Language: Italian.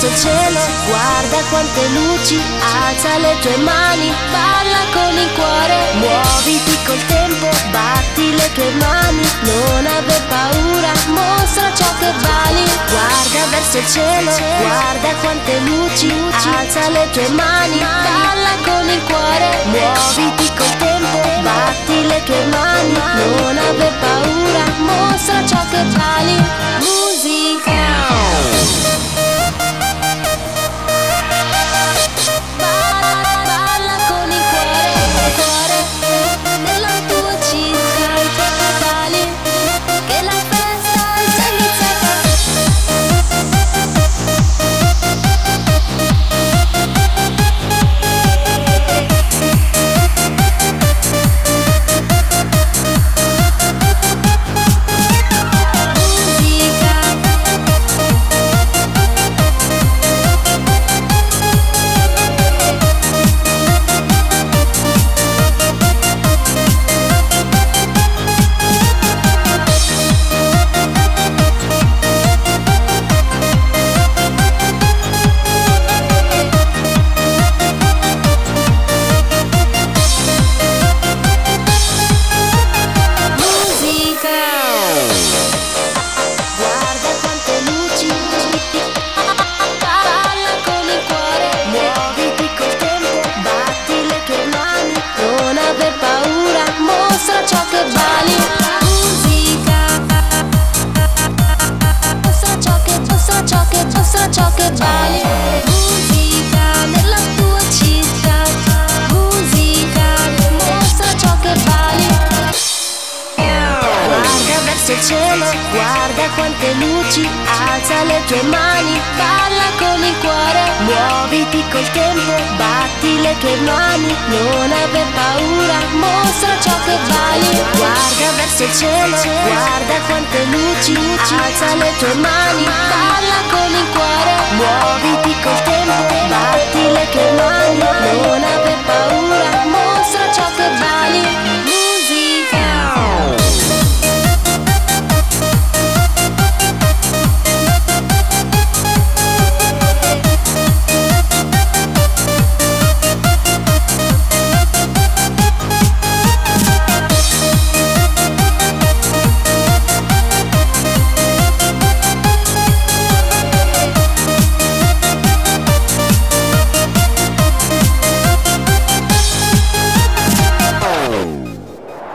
verso il cielo, guarda quante luci, alza le tue mani, balla con il cuore, muoviti col tempo, batti le tue mani, non aver paura, mostra ciò che vali, guarda verso il cielo, guarda quante luci, alza le tue mani, balla con il verso il cielo, guarda quante luci, alza le tue mani, balla con il cuore, muoviti col tempo, batti le tue mani, non aver paura, mostra ciò che vali. Guarda verso il cielo, guarda quante luci, alza le tue mani.